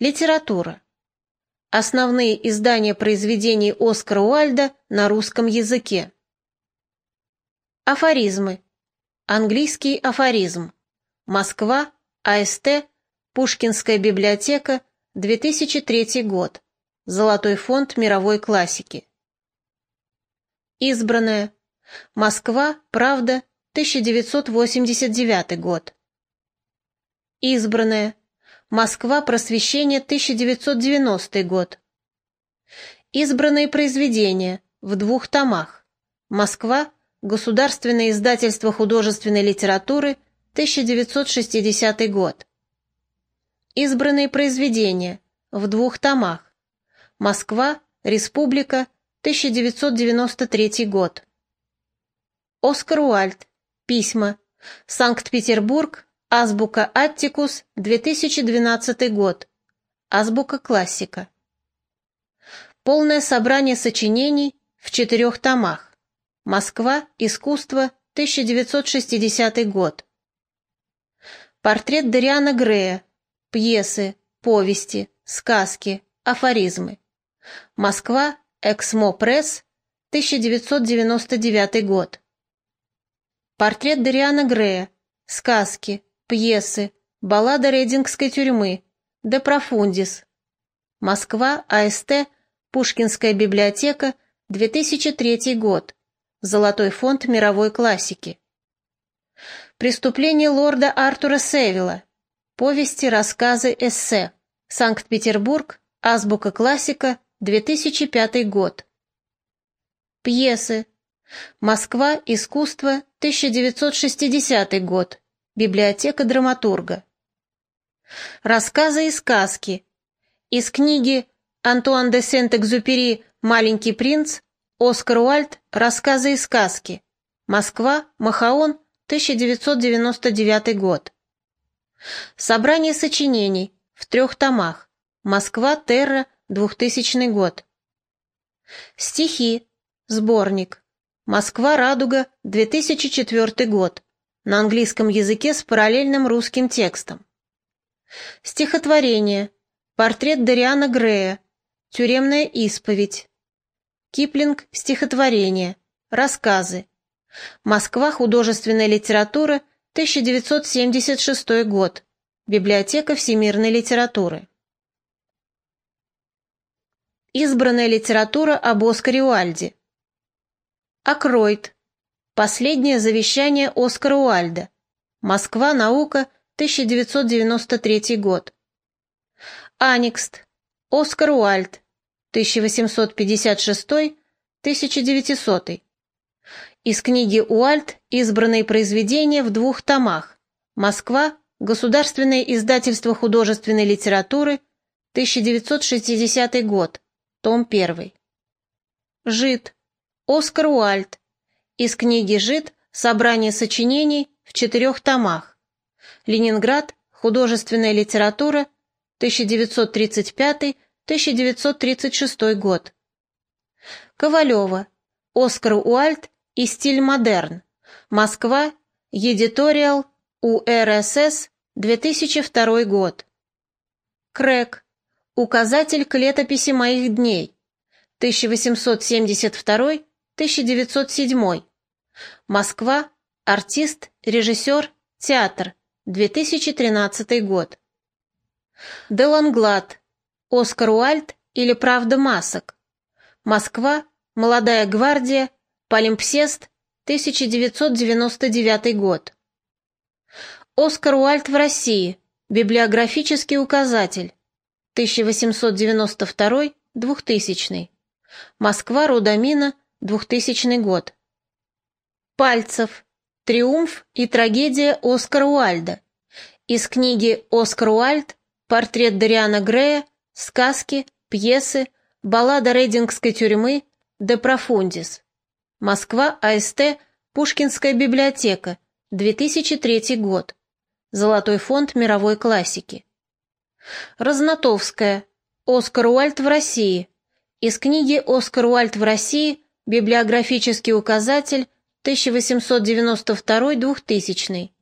Литература. Основные издания произведений Оскара Уальда на русском языке. Афоризмы. Английский афоризм. Москва, АСТ, Пушкинская библиотека, 2003 год. Золотой фонд мировой классики. Избранная. Москва, Правда, 1989 год. Избранная. Москва, Просвещение, 1990 год. Избранные произведения в двух томах. Москва, Государственное издательство художественной литературы, 1960 год. Избранные произведения в двух томах. Москва, Республика, 1993 год. Оскар Уальд. Письма. Санкт-Петербург. Азбука Аттикус. 2012 год. Азбука классика. Полное собрание сочинений в четырех томах. Москва. Искусство. 1960 год. Портрет Дариана Грея. Пьесы, повести, сказки, афоризмы. Москва. Эксмо Пресс. 1999 год. Портрет Дариана Грея. Сказки, пьесы, баллада Рейдингской тюрьмы. Де Профундис. Москва. АСТ. Пушкинская библиотека. 2003 год. Золотой фонд мировой классики. Преступление лорда Артура Севилла. Повести, рассказы, эссе. Санкт-Петербург. Азбука классика. 2005 год. Пьесы. Москва. Искусство. 1960 год. Библиотека драматурга. Рассказы и сказки. Из книги Антуан де Сент-Экзюпери «Маленький принц» Оскар Уальд «Рассказы и сказки». Москва, Махаон, 1999 год. Собрание сочинений в трех томах. Москва, Терра, 2000 год. Стихи. Сборник. Москва, Радуга, 2004 год. На английском языке с параллельным русским текстом. Стихотворение. Портрет Дариана Грея. Тюремная исповедь. Киплинг. Стихотворение. Рассказы. Москва. Художественная литература. 1976 год. Библиотека всемирной литературы. Избранная литература об Оскаре Уальде. Акройд. Последнее завещание Оскара Уальда. Москва, наука, 1993 год. Аникст. Оскар Уальд. 1856-1900. Из книги Уальд избранные произведения в двух томах. Москва. Государственное издательство художественной литературы. 1960 год. Том 1. Жид. Оскар Уальд. Из книги «Жид» собрание сочинений в четырех томах. Ленинград. Художественная литература. 1935-1936 год. Ковалева. Оскар Уальд и стиль модерн. Москва. Едиториал. УРСС. 2002 год. Крэк. Указатель к летописи моих дней. 1872-1907. Москва. Артист, режиссер, театр. 2013 год. Деланглад. Оскар Уальд или Правда масок. Москва. Молодая гвардия. Полимпсест. 1999 год. Оскар Уальд в России. Библиографический указатель. 1892-2000. Москва, Рудамина, 2000 год. Пальцев. Триумф и трагедия Оскара Уальда. Из книги «Оскар Уальд. Портрет Дариана Грея. Сказки, пьесы, баллада Рейдингской тюрьмы, Де Профундис». Москва, АСТ, Пушкинская библиотека, 2003 год. Золотой фонд мировой классики. Разнотовская. Оскар Уальд в России. Из книги «Оскар Уальд в России. Библиографический указатель. 1892-2000».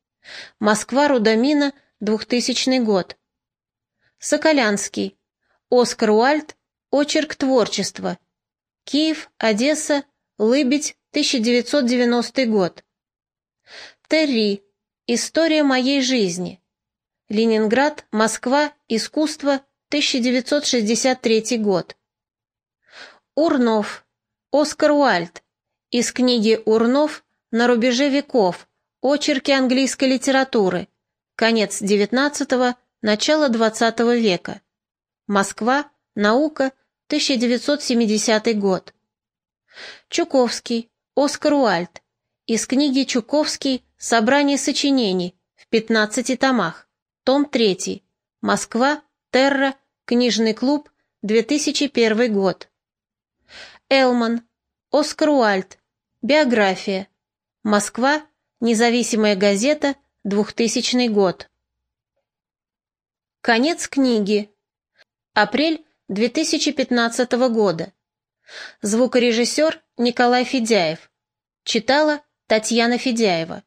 Москва, Рудамина, 2000 год. Соколянский. Оскар Уальд. Очерк творчества. Киев, Одесса, Лыбедь, 1990 год. Терри. История моей жизни. Ленинград, Москва, искусство, 1963 год. Урнов. Оскар Уальд. Из книги «Урнов. На рубеже веков. Очерки английской литературы. Конец XIX, начало XX века. Москва. Наука. 1970 год. Чуковский. Оскар Уальд. Из книги «Чуковский. Собрание сочинений» в 15 томах. Том 3. Москва. Терра. Книжный клуб. 2001 год. Элман. Оскар Уальд. Биография. Москва. Независимая газета. 2000 год. Конец книги. Апрель 2015 года. Звукорежиссер Николай Федяев. Читала Татьяна Федяева.